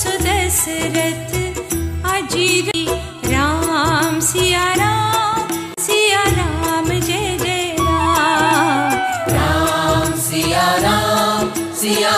सुदशरथ अजीरी Ram Siya Ram Siya Ram Jai Jai Ram. Ram Siya Ram Siya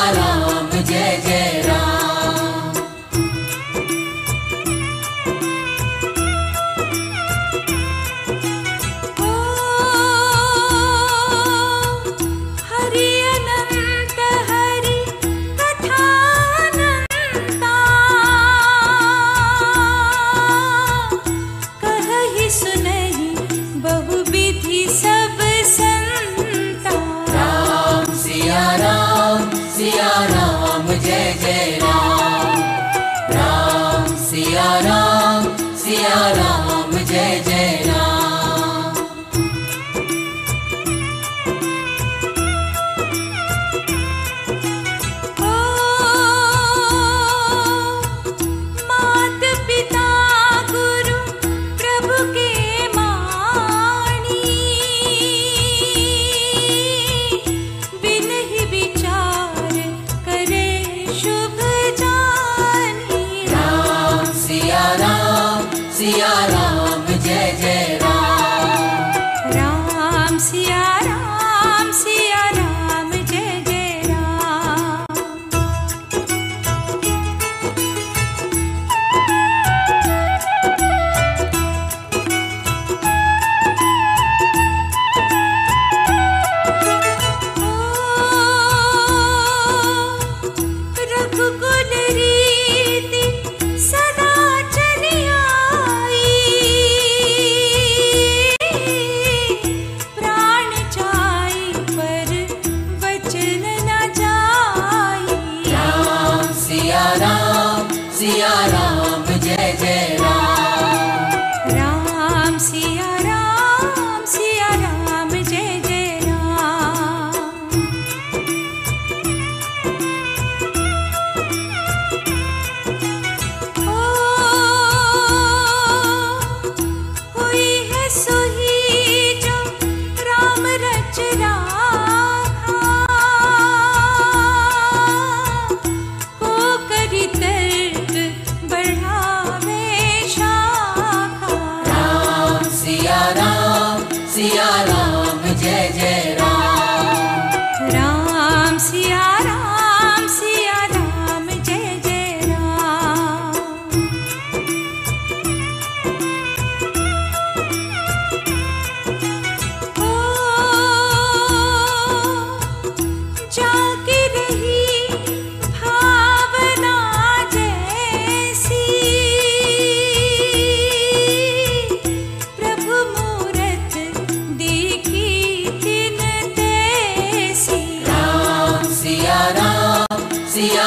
Jai Siyara para Ziyaret See ya.